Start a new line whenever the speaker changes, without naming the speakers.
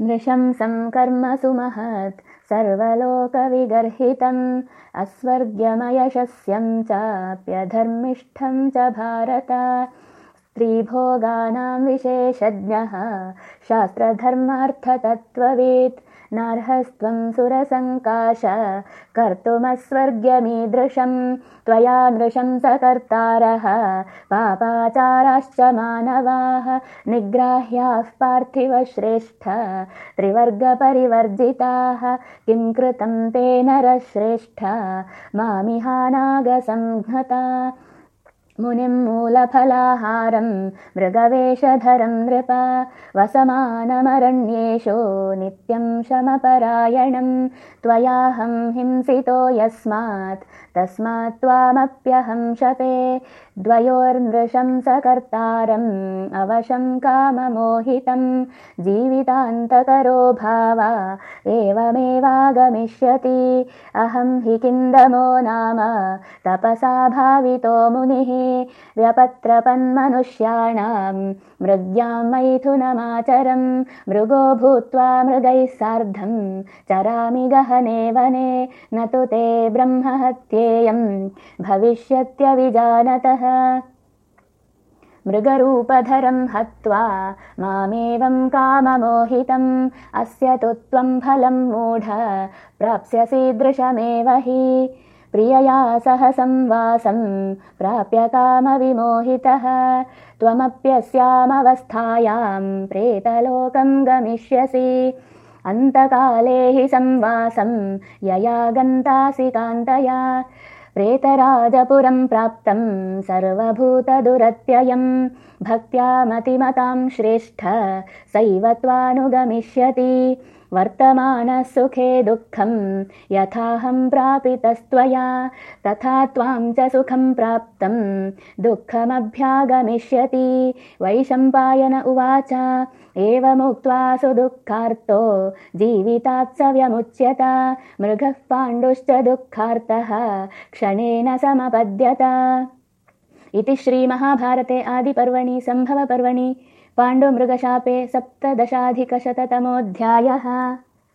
नृशंसं कर्मसु महत् सर्वलोकविगर्हितम् अस्वर्ग्यमयशस्यं चाप्यधर्मिष्ठं च भारत स्त्रीभोगानां विशेषज्ञः शास्त्रधर्मार्थतत्त्ववेत् नार्हस्त्वं सुरसङ्काश कर्तुमस्वर्ग्यमीदृशं त्वया नृशंसकर्तारः पापाचाराश्च मानवाः निग्राह्याः पार्थिवश्रेष्ठ त्रिवर्गपरिवर्जिताः किं कृतं ते नरश्रेष्ठ मामिहानागसंहता मुनिं मूलफलाहारं मृगवेषधरं नृप वसमानमरण्येषु नित्यं शमपरायणं। त्वयाहं हिंसितो यस्मात् तस्मात् त्वामप्यहं शपे। द्वयोर्नृशंसकर्तारम् अवशं काममोहितं। जीवितान्तकरो भावा एवमेवागमिष्यति। अहं हि किन्दमो नाम तपसा भावितो मुनिः व्यपत्रपन्मनुष्याणां मृग्यां मैथुनमाचरं मृगो भूत्वा मृगैः सार्धं चरामि गहने वने न तु ते ब्रह्महत्येयं भविष्यत्यविजानतः मृगरूपधरं हत्वा मामेवं काममोहितम् अस्य तु त्वं फलं मूढ प्राप्स्यसीदृशमेव हि प्रियया सह संवासं प्राप्य कामविमोहितः। त्वमप्यस्यामवस्थायां प्रेतलोकं गमिष्यसि। अन्तकाले हि संवासं यया गन्तासि कान्तया। प्रेतराजपुरं प्राप्तं सर्वभूतदुरत्ययं। भक्त्या मतिमतां श्रेष्ठ सैव त्वानुगमिष्यति वर्तमानसुखे दुःखं यथाहं प्रापितस्त्वया तथा त्वां च सुखं प्राप्तं दुःखमभ्यागमिष्यति। वैशम्पायन उवाच एवमुक्त्वा सुदुःखार्तो जीवितात् स व्यमुच्यत मृगः पाण्डुश्च दुःखार्तः क्षणेन समपद्यत। इति श्रीमहाभारते आदिपर्वणि सम्भवपर्वणि पाण्डुमृगशापे सप्तदशाधिकशततमोऽध्यायः